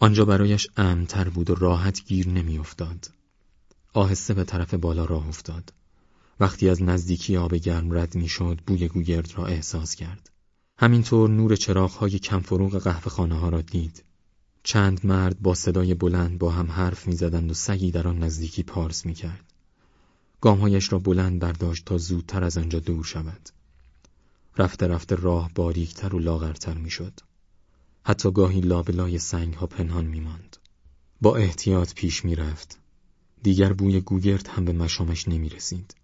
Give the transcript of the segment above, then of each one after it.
آنجا برایش امتر بود و راحت گیر نمیافتاد. آهسته به طرف بالا راه افتاد. وقتی از نزدیکی آب گرم رد می‌شد بوی گوگرد را احساس کرد. همینطور نور چراغهای کمفروغ قهوه خانه ها را دید. چند مرد با صدای بلند با هم حرف می‌زدند و سگی در آن نزدیکی پارس می‌کرد. گامهایش را بلند برداشت تا زودتر از آنجا دور شود. رفته رفته راه باریکتر و لاغرتر می‌شد. حتی گاهی لابلای سنگ ها پنهان میماند. با احتیاط پیش می‌رفت. دیگر بوی گوگرد هم به مشامش نمی رسید.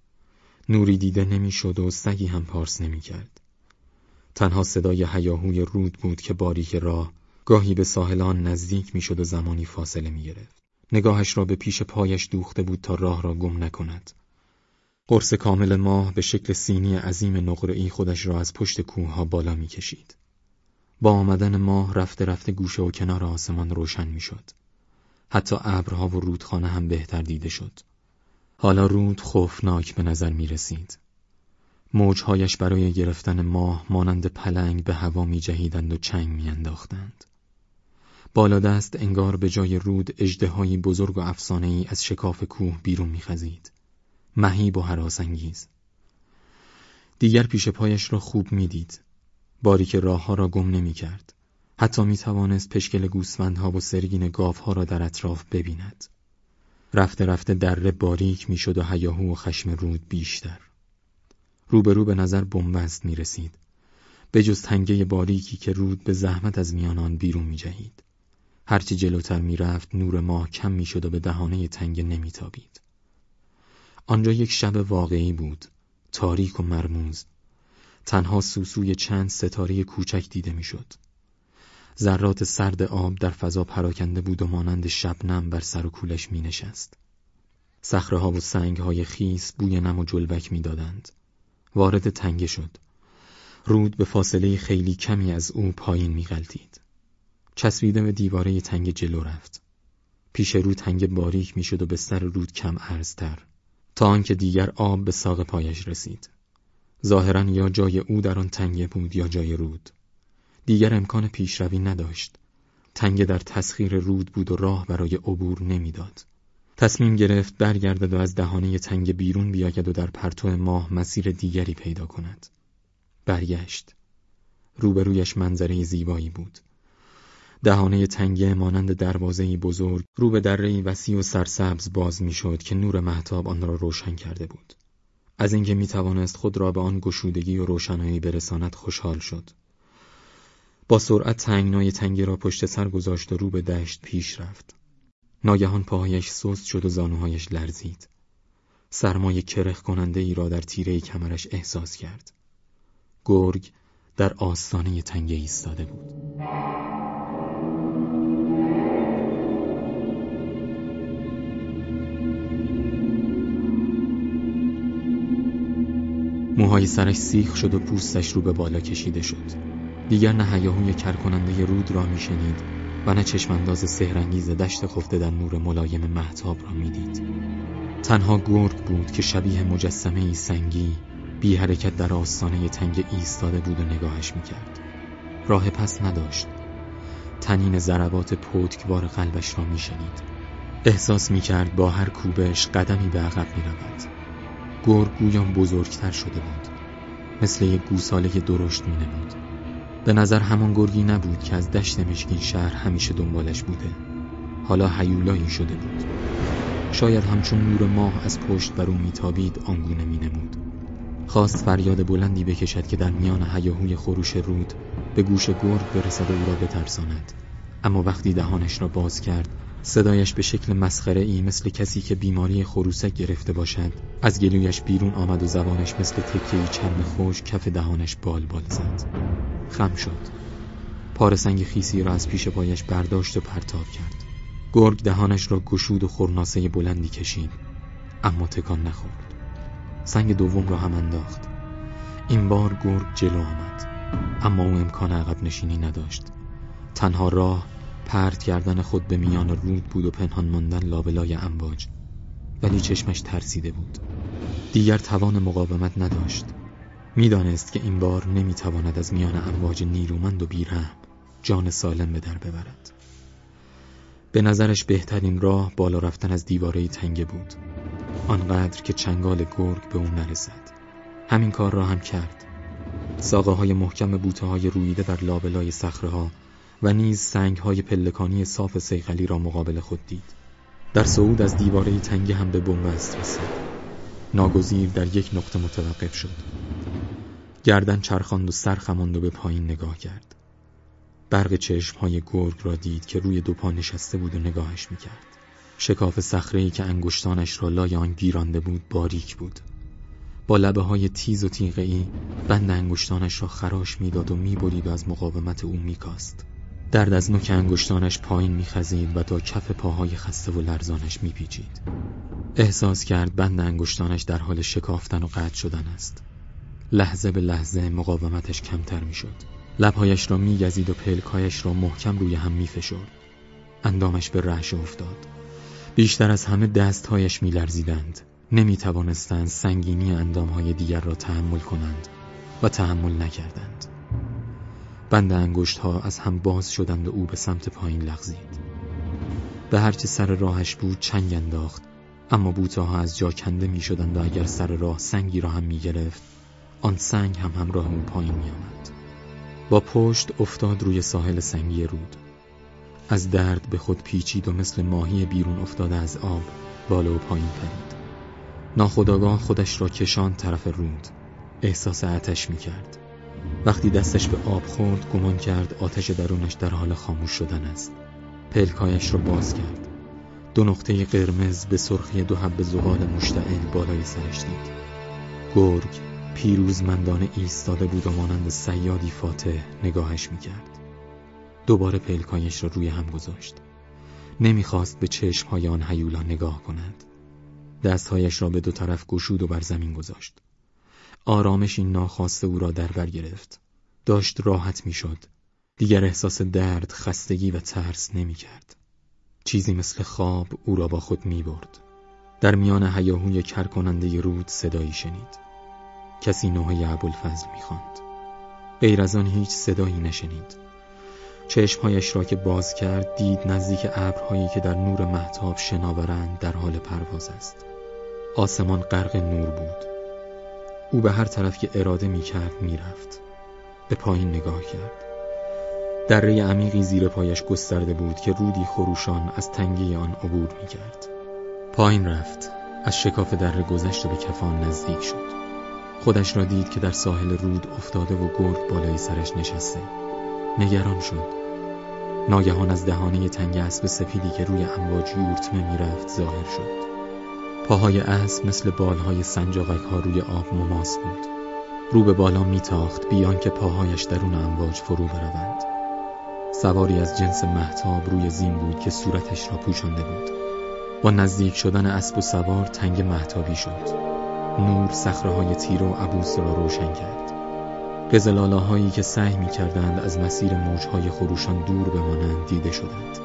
نوری دیده نمی‌شد و سگی هم پارس نمی‌کرد. تنها صدای هیاهوی رود بود که باریک راه گاهی به ساحلان نزدیک می‌شد و زمانی فاصله می گرفت. نگاهش را به پیش پایش دوخته بود تا راه را گم نکند. قرص کامل ماه به شکل سینی عظیم نقره‌ای خودش را از پشت کوه ها بالا می کشید. با آمدن ماه رفته رفته گوشه و کنار آسمان روشن می شد. حتی ابرها و رودخانه هم بهتر دیده شد. حالا رود خوفناک به نظر می رسید. موجهایش برای گرفتن ماه مانند پلنگ به هوا می جهیدند و چنگ می انداختند. بالا دست انگار به جای رود اجدهایی بزرگ و افسانه ای از شکاف کوه بیرون می خزید. مهیب و حراسانگیز. دیگر پیش پایش را خوب می‌دید. باری که راه ها را گم نمی کرد. حتی می توانست پشکل گوسفندها و سرگین ها را در اطراف ببیند. رفته رفته دره باریک می‌شد و هیاهو و خشم رود بیشتر. روبرو به نظر بنبست می رسید. به جز تنگه باریکی که رود به زحمت از میان آن بیرون می جهید. هرچی جلوتر می رفت نور ماه کم می شد و به دهانه تنگه نمی تابید. آنجا یک شب واقعی بود تاریک و مرموز تنها سوسوی چند ستاره کوچک دیده می‌شد. ذرات سرد آب در فضا پراکنده بود و مانند شبنم بر سر و کولش می نشست. ها و سنگ های خیس بوی نم و جلبک می دادند. وارد تنگه شد. رود به فاصله خیلی کمی از او پایین می غلطید. چسبیده به دیواره تنگ جلو رفت. پیش رو تنگ باریک می شد و به سر رود کم ارزتر. تا آنکه دیگر آب به ساق پایش رسید. ظاهرا یا جای او در آن تنگه بود یا جای رود. دیگر امکان پیشروی نداشت. تنگه در تسخیر رود بود و راه برای عبور نمی‌داد. تصمیم گرفت برگردد و از دهانه تنگ بیرون بیاید و در پرتو ماه مسیر دیگری پیدا کند. برگشت. روبرویش منظره زیبایی بود. دهانه تنگه مانند دروازه بزرگ رو به دره وسیع و سرسبز باز می‌شد که نور محتاب آن را روشن کرده بود. از اینکه می توانست خود را به آن گشودگی و روشنایی برساند خوشحال شد. با سرعت تنگنای تنگه را پشت سر گذاشت و رو به دشت پیش رفت. ناگهان پاهایش سست شد و زانوهایش لرزید. سرمای کرخ کننده ای را در تیره کمرش احساس کرد. گرگ در آستانه تنگه ایستاده بود. موهای سرش سیخ شد و پوستش رو به بالا کشیده شد. دیگر نه هیاهوی کرکننده رود را میشنید و نه چشمانداز سهرنگیز دشت خفته در نور ملایم محتاب را می‌دید. تنها گرگ بود که شبیه مجسمه ای سنگی بی حرکت در آستانه تنگ ایستاده بود و نگاهش می‌کرد. راه پس نداشت. تنین ضربات پتکوار قلبش را میشنید. احساس می‌کرد با هر کوبش قدمی به عقب می‌رود. گرگ گویان بزرگتر شده بود. مثل یک گوساله درشت مینمود. به نظر همان گرگی نبود که از دشت مشکین شهر همیشه دنبالش بوده حالا حیولایی شده بود شاید همچون نور ماه از پشت بر او میتابید آنگونه مینمود خواست فریاد بلندی بکشد که در میان هیاهوی خروش رود به گوش گرگ برسد و او را بترساند اما وقتی دهانش را باز کرد صدایش به شکل مسخره ای مثل کسی که بیماری خروسک گرفته باشد. از گلویش بیرون آمد و زبانش مثل تکهی چرم خوش کف دهانش بال بال زد. خم شد. پارسنگ خیسی را از پیش پایش برداشت و پرتاب کرد. گرگ دهانش را گشود و خورناسه بلندی کشید. اما تکان نخورد. سنگ دوم را هم انداخت. این بار گرگ جلو آمد. اما او امکان عقب نشینی نداشت. تنها راه پرت کردن خود به میان رود بود و پنهان ماندن لابلای امواج. ولی چشمش ترسیده بود. دیگر توان مقاومت نداشت. می‌دانست که این بار نمی‌تواند از میان امواج نیرومند و بیرحم جان سالم به در ببرد. به نظرش بهترین راه بالا رفتن از دیواره تنگه بود. آنقدر که چنگال گرگ به اون نرسد. همین کار را هم کرد. ساقه های محکم بوته های رویده بر لابلای سخره ها و نیز سنگ پلکانی صاف سیغلی را مقابل خود دید. در صعود از دیواره تنگه هم به بنبست رسید. ناگزیر در یک نقطه متوقف شد. گردن چرخاند و سر خماند و به پایین نگاه کرد. برق چشم های گرگ را دید که روی دو پا نشسته بود و نگاهش می‌کرد. شکاف صخره که انگشتانش را لای آن گیرانده بود باریک بود. با لبه های تیز و تیغه‌ای بند انگشتانش را خراش می‌داد و می‌برید و از مقاومت او میکاست. درد از نوک انگشتانش پایین میخزید و تا کف پاهای خسته و لرزانش میپیچید. احساس کرد بند انگشتانش در حال شکافتن و قطع شدن است. لحظه به لحظه مقاومتش کمتر می‌شد. لبهایش را میگزید و پلکایش را محکم روی هم میفشرد. اندامش به رعشه افتاد. بیشتر از همه دستهایش میلرزیدند. نمی‌توانستند سنگینی اندامهای دیگر را تحمل کنند و تحمل نکردند. بند انگشت ها از هم باز شدند و او به سمت پایین لغزید. به هرچه سر راهش بود چنگ انداخت اما بوته ها از جا کنده می شدند و اگر سر راه سنگی را هم می گرفت آن سنگ هم همراه او پایین می آمد. با پشت افتاد روی ساحل سنگی رود. از درد به خود پیچید و مثل ماهی بیرون افتاده از آب بالا و پایین پرید. ناخداگاه خودش را کشان طرف رود. احساس آتش می کرد وقتی دستش به آب خورد گمان کرد آتش درونش در حال خاموش شدن است. پلکایش را باز کرد. دو نقطه قرمز به سرخی دو حب زغال مشتعل بالای سرش دید. گرگ پیروزمندانه ایستاده بود و مانند سیادی فاتح نگاهش می‌کرد. دوباره پلکایش را روی هم گذاشت. نمی‌خواست به چشمهای آن حیولا نگاه کند. دستهایش را به دو طرف گشود و بر زمین گذاشت. آرامش این ناخواسته او را در بر گرفت داشت راحت می‌شد دیگر احساس درد، خستگی و ترس نمی کرد. چیزی مثل خواب او را با خود می برد. در میان هیاهوی کرکننده رود صدایی شنید. کسی نوحه می خواند. غیر از آن هیچ صدایی نشنید. چشمهایش را که باز کرد دید نزدیک ابرهایی که در نور محتاب شناورند در حال پرواز است. آسمان غرق نور بود. او به هر طرف که اراده می کرد می رفت. به پایین نگاه کرد. دره عمیقی زیر پایش گسترده بود که رودی خروشان از تنگی آن عبور می کرد. پایین رفت از شکاف دره گذشت و به کفان نزدیک شد خودش را دید که در ساحل رود افتاده و گرگ بالای سرش نشسته نگران شد ناگهان از دهانه تنگ اسب سفیدی که روی امواج یورتمه می‌رفت ظاهر شد پاهای اسب مثل بالهای سنجاقک ها روی آب مماس بود. رو به بالا میتاخت بیان که پاهایش درون امواج فرو بروند. سواری از جنس محتاب روی زین بود که صورتش را پوشانده بود. با نزدیک شدن اسب و سوار تنگ محتابی شد. نور سخره های تیر و عبوس را روشن کرد. قزلاله هایی که سعی می کردند از مسیر موجهای خروشان دور بمانند دیده شدند.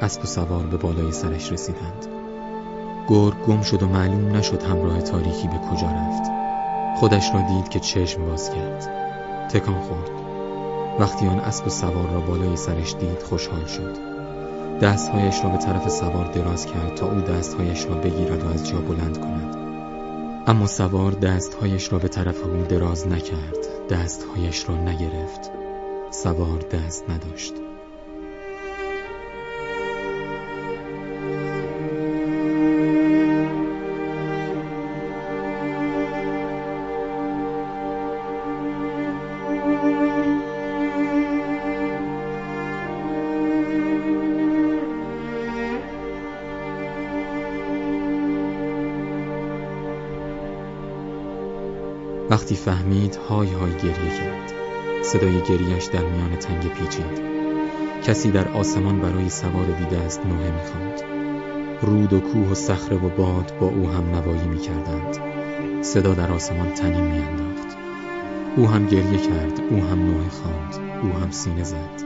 اسب و سوار به بالای سرش رسیدند. گرگ گم شد و معلوم نشد همراه تاریکی به کجا رفت. خودش را دید که چشم باز کرد. تکان خورد. وقتی آن اسب سوار را بالای سرش دید خوشحال شد. دستهایش را به طرف سوار دراز کرد تا او دستهایش را بگیرد و از جا بلند کند. اما سوار دستهایش را به طرف او دراز نکرد. دستهایش را نگرفت. سوار دست نداشت. وقتی فهمید های های گریه کرد. صدای گریهش در میان تنگ پیچید. کسی در آسمان برای سوار دیده است نوحه می‌خواند. رود و کوه و صخره و باد با او هم نوایی می‌کردند. صدا در آسمان تنیم میانداخت. او هم گریه کرد او هم نوحه خواند او هم سینه زد.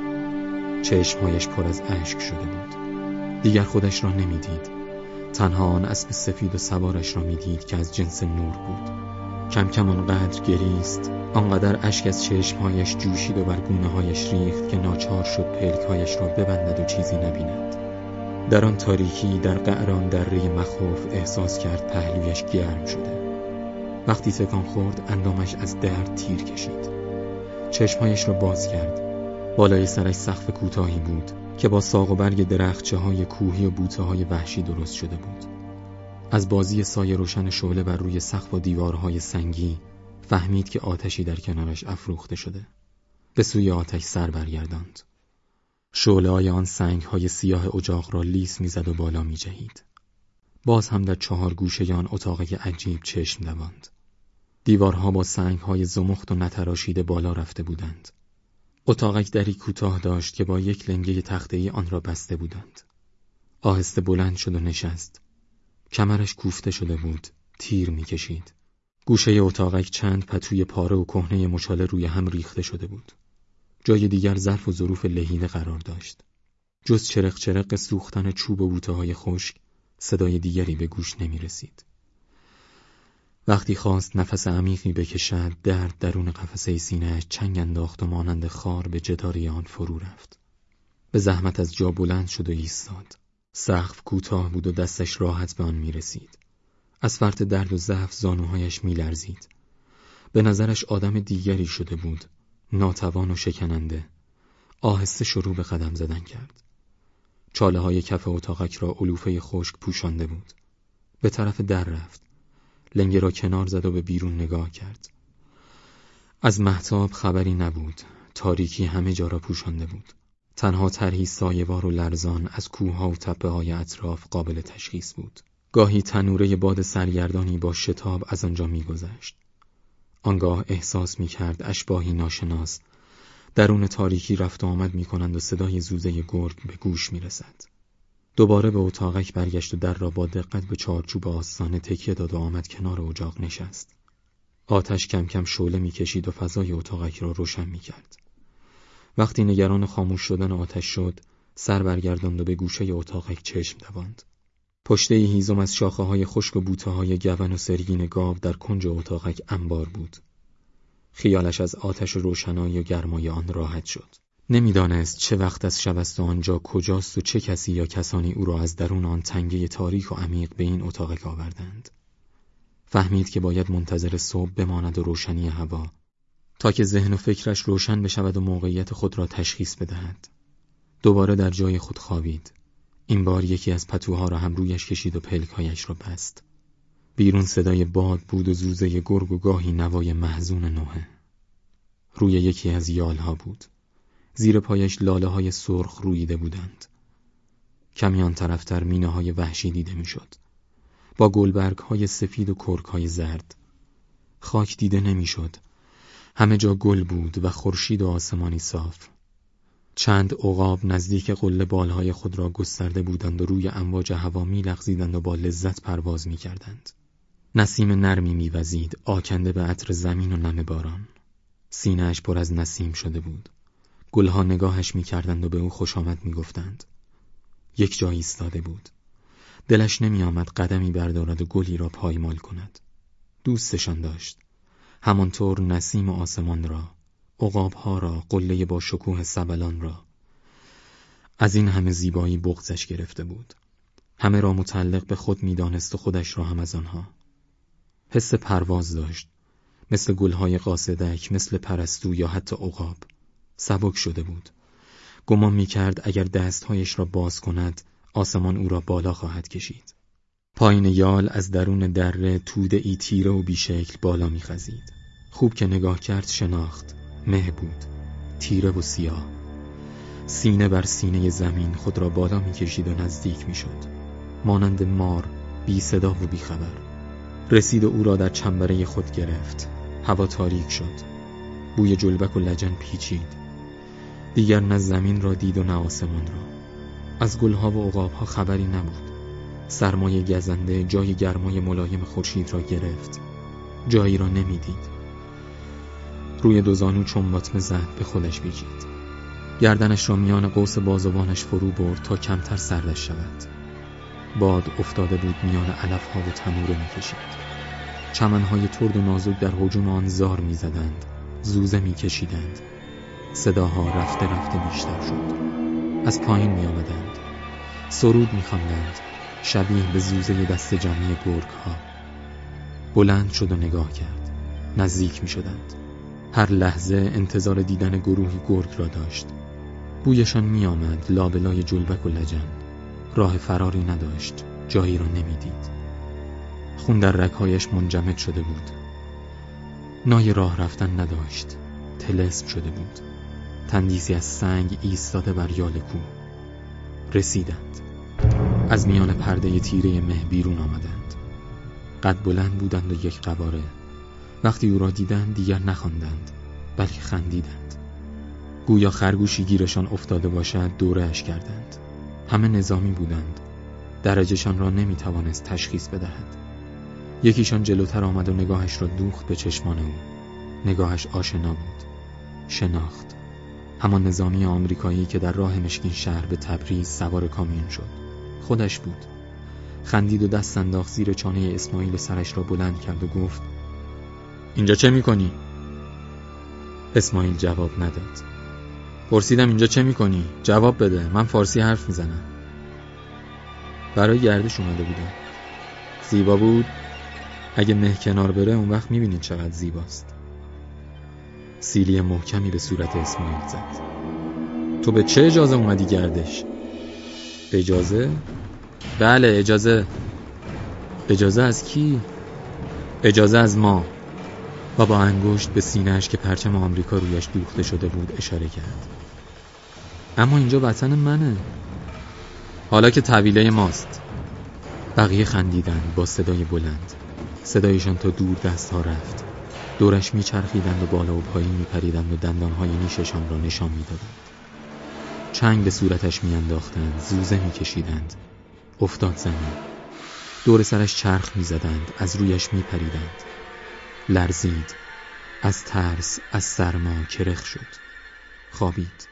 چشمهایش پر از اشک شده بود. دیگر خودش را نمی‌دید. تنها آن اسب سفید و سوارش را می‌دید که از جنس نور بود. کم کم آنقدر گریست آنقدر اشک از چشمهایش جوشید و بر گونه هایش ریخت که ناچار شد پلکهایش را ببندد و چیزی نبیند. در آن تاریکی در قعران دره مخوف احساس کرد پهلویش گرم شده. وقتی تکان خورد اندامش از درد تیر کشید. چشمهایش را باز کرد. بالای سرش سقف کوتاهی بود که با ساق و برگ درخچه های کوهی و بوته های وحشی درست شده بود. از بازی سایه روشن شعله بر روی سقف و دیوارهای سنگی فهمید که آتشی در کنارش افروخته شده به سوی آتش سر برگرداند شعله های آن سنگ های سیاه اجاق را لیس می‌زد و بالا می جهید. باز هم در چهار گوشه آن اتاق عجیب چشم دواند. دیوارها با سنگ های زمخت و نتراشیده بالا رفته بودند. اتاقک دری کوتاه داشت که با یک لنگه تخته آن را بسته بودند. آهسته بلند شد و نشست. کمرش کوفته شده بود. تیر می‌کشید. گوشه اتاقک چند پتوی پاره و کهنه مچاله روی هم ریخته شده بود. جای دیگر ظرف و ظروف لهینه قرار داشت. جز چرق چرق سوختن چوب و بوته های خشک صدای دیگری به گوش نمی رسید. وقتی خواست نفس عمیقی بکشد درد درون قفسه سینهش چنگ انداخت و مانند خار به جداری آن فرو رفت. به زحمت از جا بلند شد و ایستاد. سقف کوتاه بود و دستش راحت به آن می رسید. از فرط درد و ضعف زانوهایش می لرزید. به نظرش آدم دیگری شده بود ناتوان و شکننده. آهسته شروع به قدم زدن کرد. چاله های کف اتاقک را علوفه خشک پوشانده بود. به طرف در رفت. لنگه را کنار زد و به بیرون نگاه کرد. از محتاب خبری نبود. تاریکی همه جا را پوشانده بود. تنها طرحی سایوار و لرزان از کوه و تپه های اطراف قابل تشخیص بود گاهی تنوره باد سرگردانی با شتاب از آنجا میگذشت آنگاه احساس می کرد اشباهی ناشناس درون تاریکی رفت و آمد می کنند و صدای زوزه گرگ به گوش می رسد. دوباره به اتاقک برگشت و در را با دقت به چارچوب آستانه تکیه داد و آمد کنار اجاق نشست. آتش کم کم شعله می‌کشید و فضای اتاقک را روشن می کرد. وقتی نگران خاموش شدن آتش شد، سر برگرداند و به گوشه اتاقک چشم دواند. پشته هیزم از شاخه های خشک و بوته های گون و سرگین گاو در کنج اتاقک انبار بود. خیالش از آتش روشنایی و گرمای آن راحت شد. نمی‌دانست چه وقت از شب است و آنجا کجاست و چه کسی یا کسانی او را از درون آن تنگه تاریک و عمیق به این اتاقک آوردند. فهمید که باید منتظر صبح بماند و روشنی هوا تا که ذهن و فکرش روشن بشود و موقعیت خود را تشخیص بدهد. دوباره در جای خود خوابید. این بار یکی از پتوها را هم رویش کشید و پلکهایش را بست. بیرون صدای باد بود و زوزه گرگ و گاهی نوای محزون نوه. روی یکی از یالها بود. زیر پایش لاله های سرخ رویده بودند. کمی آن طرفتر مینه های وحشی دیده می‌شد. با گلبرگ های سفید و کرک های زرد. خاک دیده نمی‌شد. همه جا گل بود و خورشید و آسمانی صاف. چند عقاب نزدیک قله بالهای خود را گسترده بودند و روی امواج هوا میلغزیدند و با لذت پرواز می‌کردند. نسیم نرمی میوزید آکنده به عطر زمین و نم باران. سینهش پر از نسیم شده بود. گلها نگاهش می‌کردند و به او خوش آمد می‌گفتند. یک جایی ایستاده بود. دلش نمیآمد قدمی بردارد و گلی را پایمال کند. دوستشان داشت. همانطور نسیم آسمان را ها را قله با شکوه سبلان را. از این همه زیبایی بغزش گرفته بود. همه را متعلق به خود می‌دانست و خودش را هم از آنها. حس پرواز داشت. مثل گلهای قاصدک مثل پرستو یا حتی عقاب. سبک شده بود. گمان می‌کرد اگر دستهایش را باز کند آسمان او را بالا خواهد کشید. پایین یال از درون دره توده ای تیره و بیشکل بالا میخزید خوب که نگاه کرد شناخت. مه بود. تیره و سیاه. سینه بر سینه زمین خود را بالا می‌کشید و نزدیک می‌شد مانند مار بی صدا و بی خبر. رسید و او را در چنبره خود گرفت. هوا تاریک شد. بوی جلبک و لجن پیچید. دیگر نه زمین را دید و نه آسمان را. از گلها و عقابها خبری نبود. سرمایه گزنده جای گرمای ملایم خورشید را گرفت. جایی را نمی‌دید. روی دو زانو چون باطمه زد به خودش بیجید. گردنش را میان قوس بازوانش فرو برد تا کمتر سردش شود. باد افتاده بود میان علف ها و تنوره می‌کشید. چمنهای ترد و نازک در حجوم آن زار می‌زدند. زوزه میکشیدند. صداها رفته رفته بیشتر شد. از پایین می آمدند سرود میخواندند. شبیه به زوزه دست جمعی گرگ ها بلند شد و نگاه کرد. نزدیک می شدند. هر لحظه انتظار دیدن گروهی گرگ را داشت. بویشان می آمد لابلای جلبک و لجن. راه فراری نداشت. جایی را نمی‌دید. خون در رکهایش منجمد شده بود. نای راه رفتن نداشت. تلسم شده بود. تندیسی از سنگ ایستاده بر یال کو رسیدند. از میان پرده تیره مه بیرون آمدند. قد بلند بودند و یک قباره وقتی او را دیدند دیگر نخواندند بلکه خندیدند. گویا خرگوشی گیرشان افتاده باشد دورهش کردند. همه نظامی بودند. درجهشان را نمی توانست تشخیص بدهد. یکیشان جلوتر آمد و نگاهش را دوخت به چشمان او. نگاهش آشنا بود. شناخت. همان نظامی آمریکایی که در راه مشکین شهر به تبریز سوار کامیون شد. خودش بود خندید و دست انداخت زیر چانه اسماعیل سرش را بلند کرد و گفت اینجا چه می‌کنی؟ اسماعیل جواب نداد پرسیدم اینجا چه می‌کنی؟ جواب بده من فارسی حرف می‌زنم برای گردش اومده بودم زیبا بود اگه مه کنار بره اون وقت می‌بینید چقدر زیباست سیلی محکمی به صورت اسماعیل زد تو به چه اجازه اومدی گردش؟ اجازه؟ بله اجازه. اجازه از کی؟ اجازه از ما. و با انگشت به سینهش که پرچم آمریکا رویش دوخته شده بود اشاره کرد. اما اینجا وطن منه. حالا که طویله ماست. بقیه خندیدند با صدای بلند. صدایشان تا دور دست ها رفت. دورش میچرخیدند و بالا و پایین میپریدند و دندانهای نیششان را نشان می‌دادند. چنگ به صورتش میانداختند زوزه میکشیدند. افتاد زمین. دور سرش چرخ می‌زدند از رویش میپریدند. لرزید از ترس از سرما کرخ شد. خوابید.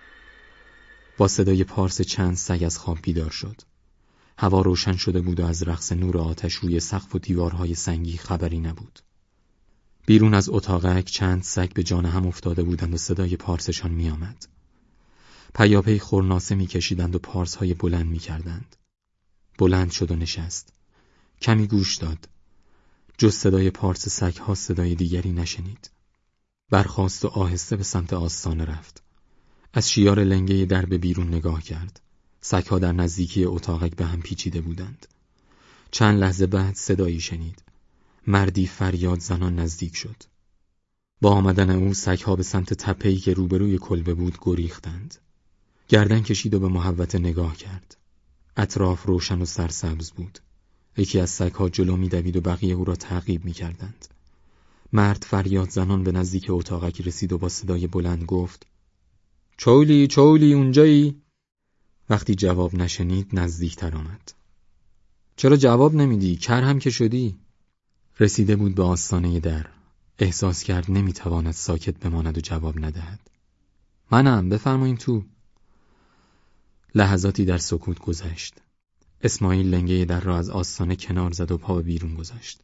با صدای پارس چند سگ از خواب بیدار شد. هوا روشن شده بود و از رقص نور آتش روی سقف و دیوارهای سنگی خبری نبود. بیرون از اتاقک چند سگ به جان هم افتاده بودند و صدای پارسشان میآمد. پیاپی خورناسه میکشیدند و پارسهای بلند می‌کردند. بلند شد و نشست. کمی گوش داد. جز صدای پارس سگها صدای دیگری نشنید. برخاست و آهسته به سمت آستانه رفت. از شیار لنگه در به بیرون نگاه کرد. سگها در نزدیکی اتاقک به هم پیچیده بودند. چند لحظه بعد صدایی شنید. مردی فریاد زنان نزدیک شد. با آمدن او سگها به سمت تپهی که روبروی کلبه بود گریختند. گردن کشید و به محوت نگاه کرد. اطراف روشن و سرسبز بود. یکی از سگها جلو میدوید و بقیه او را تعقیب می‌کردند. مرد فریاد زنان به نزدیک اتاقک رسید و با صدای بلند گفت چولی چولی اونجایی؟ وقتی جواب نشنید نزدیکتر آمد. چرا جواب نمیدی؟ کر هم که شدی؟ رسیده بود به آستانه در احساس کرد نمی‌تواند ساکت بماند و جواب ندهد منم بفرمایین تو لحظاتی در سکوت گذشت اسماعیل لنگه در را از آستانه کنار زد و پا به بیرون گذاشت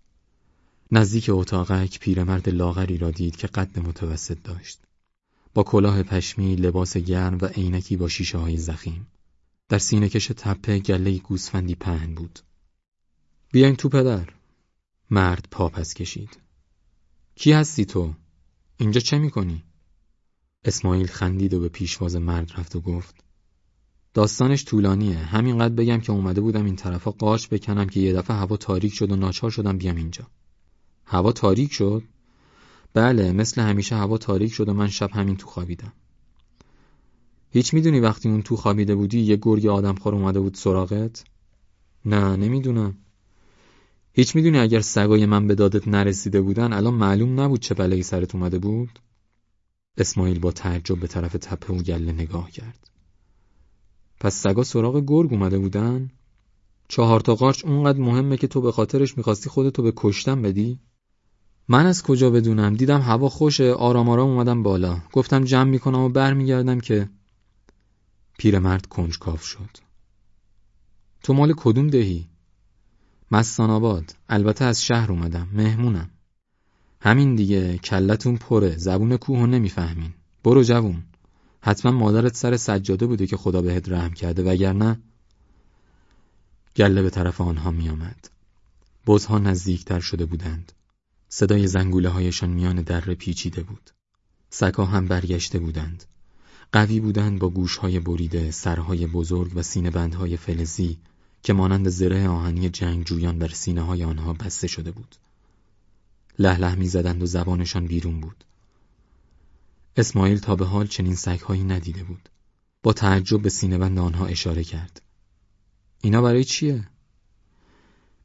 نزدیک اتاقک پیرمرد لاغری را دید که قد متوسط داشت با کلاه پشمی لباس گرم و عینکی با شیشه های زخیم در سینه کش تپه گله گوسفندی پهن بود بیاین تو پدر مرد پاپس کشید. کی هستی تو؟ اینجا چه می‌کنی؟ اسماعیل خندید و به پیشواز مرد رفت و گفت داستانش طولانیه همینقدر بگم که اومده بودم این طرفا قارچ بکنم که یه دفعه هوا تاریک شد و ناچار شدم بیام اینجا هوا تاریک شد؟ بله مثل همیشه هوا تاریک شد و من شب همین تو خوابیدم هیچ می‌دونی وقتی اون تو خوابیده بودی یه گرگ آدمخوار اومده بود سراغت؟ نه نمی‌دونم هیچ می‌دونی اگر سگای من به دادت نرسیده بودن الان معلوم نبود چه بلایی سرت اومده بود؟ اسماعیل با تعجب به طرف تپه و گله نگاه کرد. پس سگا سراغ گرگ اومده بودن؟ چهار تا قارچ اونقدر مهمه که تو به خاطرش می‌خواستی خودتو به کشتن بدی؟ من از کجا بدونم؟ دیدم هوا خوشه آرام آرام اومدم بالا. گفتم جمع می‌کنم و برمیگردم که پیرمرد کنجکاو شد. تو مال کدوم دهی؟ مستان آباد البته از شهر اومدم. مهمونم. همین دیگه. کلتون پره. زبون کوه نمی‌فهمین. برو جوون. حتما مادرت سر سجاده بوده که خدا بهت رحم کرده وگرنه گله به طرف آنها می آمد. بزها نزدیکتر شده بودند. صدای زنگوله هایشان میان در پیچیده بود. سگها هم برگشته بودند. قوی بودند با گوشهای بریده، سرهای بزرگ و سینه بندهای فلزی که مانند زره آهنی جنگجویان در سینه های آنها بسته شده بود. لهله می‌زدند و زبانشان بیرون بود. اسماعیل تا به حال چنین سگهایی ندیده بود. با تعجب به سینه بند آنها اشاره کرد. اینا برای چیه؟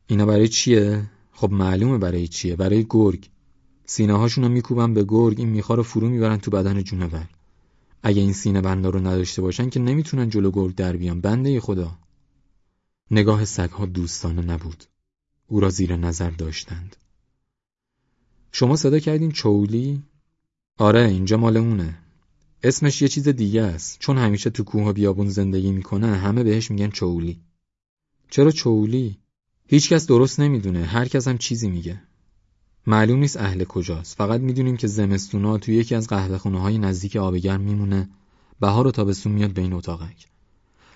اینا برای چیه؟ خب معلومه برای چیه برای گرگ سینه هاشونو میکوبن به گرگ این میخوار رو فرو می‌برن تو بدن جونور اگه این سینه بندا رو نداشته باشن که نمی‌تونن جلو گرگ در بیان بنده خدا نگاه سگها دوستانه نبود او را زیر نظر داشتند شما صدا کردین چولی؟ آره اینجا مال اونه. اسمش یه چیز دیگه است. چون همیشه تو کوه و بیابون زندگی می‌کنه همه بهش میگن چولی. چرا چولی؟ هیچکس درست نمی‌دونه. هر کس هم چیزی میگه. معلوم نیست اهل کجاست. فقط می‌دونیم که زمستونا توی یکی از قهوه های نزدیک آبگرم میمونه. بهار و تابستون میاد به این اتاقک.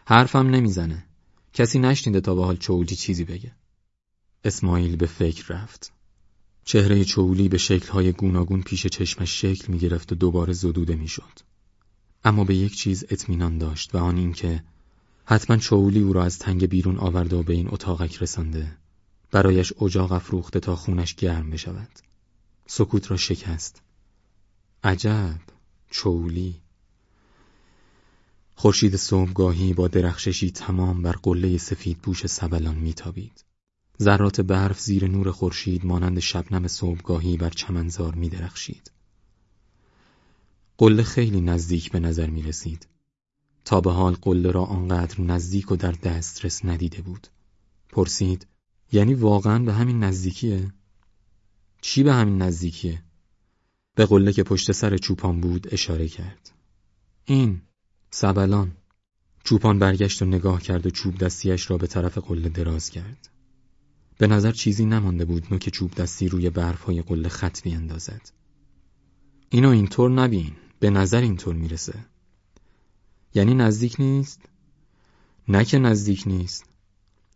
حرفم نمی‌زنه. کسی نشنیده تا به حال چولی چیزی بگه. اسماعیل به فکر رفت. چهره چولی به شکلهای گوناگون پیش چشمش شکل می‌گرفت و دوباره زدوده می‌شد. اما به یک چیز اطمینان داشت و آن اینکه حتما چولی او را از تنگ بیرون آورده و به این اتاقک رسانده. برایش اجاق افروخته تا خونش گرم بشود. سکوت را شکست. عجب چولی. خورشید صبحگاهی با درخششی تمام بر قله سفید پوش سبلان میتابید. ذرات برف زیر نور خورشید مانند شبنم صبحگاهی بر چمنزار میدرخشید. قله خیلی نزدیک به نظر می رسید تا به حال قله را آنقدر نزدیک و در دسترس ندیده بود. پرسید یعنی واقعا به همین نزدیکیه؟ چی به همین نزدیکیه؟ به قله که پشت سر چوپان بود اشاره کرد. این سبلان. چوپان برگشت و نگاه کرد و چوب دستیش را به طرف قله دراز کرد. به نظر چیزی نمانده بود نوک چوب دستی روی برفهای قله خط بیاندازد. اینو اینطور نبین به نظر اینطور می‌رسه. یعنی نزدیک نیست؟ نه که نزدیک نیست.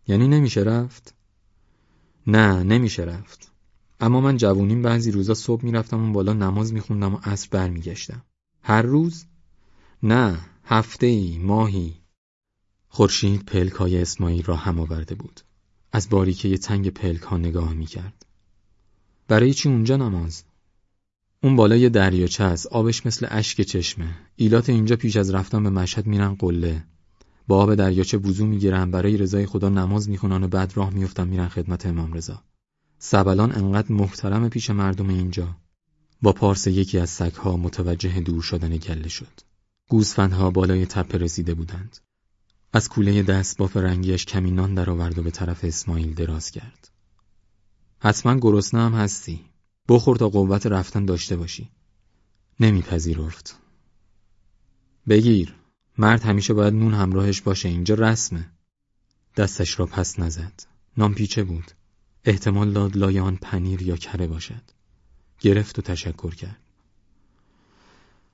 یعنی نمیشه رفت؟ نه نمیشه رفت. اما من جوونیم بعضی روزا صبح می‌رفتم اون بالا نماز میخوندم و عصر برمیگشتم. هر روز؟ نه هفته ای ماهی. خورشید پلک های اسماعیل را هم آورده بود. از باریکه تنگ پلک ها نگاه می‌کرد. برای چی اونجا نماز؟ اون بالا یه دریاچه است آبش مثل اشک چشمه. ایلات اینجا پیش از رفتن به مشهد میرن قله. با آب دریاچه وضو می‌گیرن برای رضای خدا نماز می‌خونن و بعد راه میفتن میرن خدمت امام رضا. سبلان انقدر محترم پیش مردم اینجا. با پارس یکی از سگها متوجه دور شدن گله شد. گوسفندها بالای تپه رسیده بودند. از کوله دست با فرنگیش کمی نان درآورد و به طرف اسماعیل دراز کرد. حتما گرسنه هم هستی. بخور تا قوت رفتن داشته باشی. نمیپذیرفت. بگیر. مرد همیشه باید نون همراهش باشه. اینجا رسمه. دستش را پس نزد. نام پیچه بود. احتمال داد لای آن پنیر یا کره باشد. گرفت و تشکر کرد.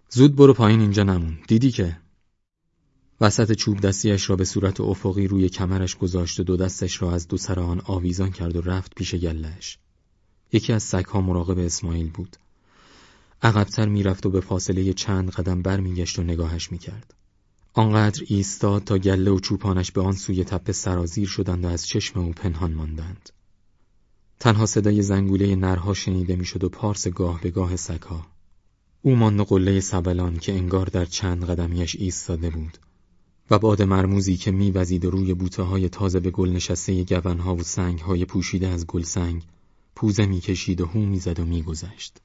زود برو پایین اینجا نمون. دیدی که؟ وسط چوب دستیش را به صورت افقی روی کمرش گذاشت و دو دستش را از دو سر آن آویزان کرد و رفت پیش گلهش. یکی از سگها مراقب اسماعیل بود. عقبتر می‌رفت و به فاصله چند قدم برمیگشت و نگاهش می‌کرد. آنقدر ایستاد تا گله و چوپانش به آن سوی تپه سرازیر شدند و از چشم او پنهان ماندند. تنها صدای زنگوله نرها شنیده می‌شد و پارس گاه به گاه سگها. او ماند قله سبلان که انگار در چند قدمیش ایستاده بود. و باد مرموزی که میوزید روی بوته های تازه به گل نشسته گونها و سنگ های پوشیده از گلسنگ پوزه می‌کشید و هو می‌زد و میگذشت.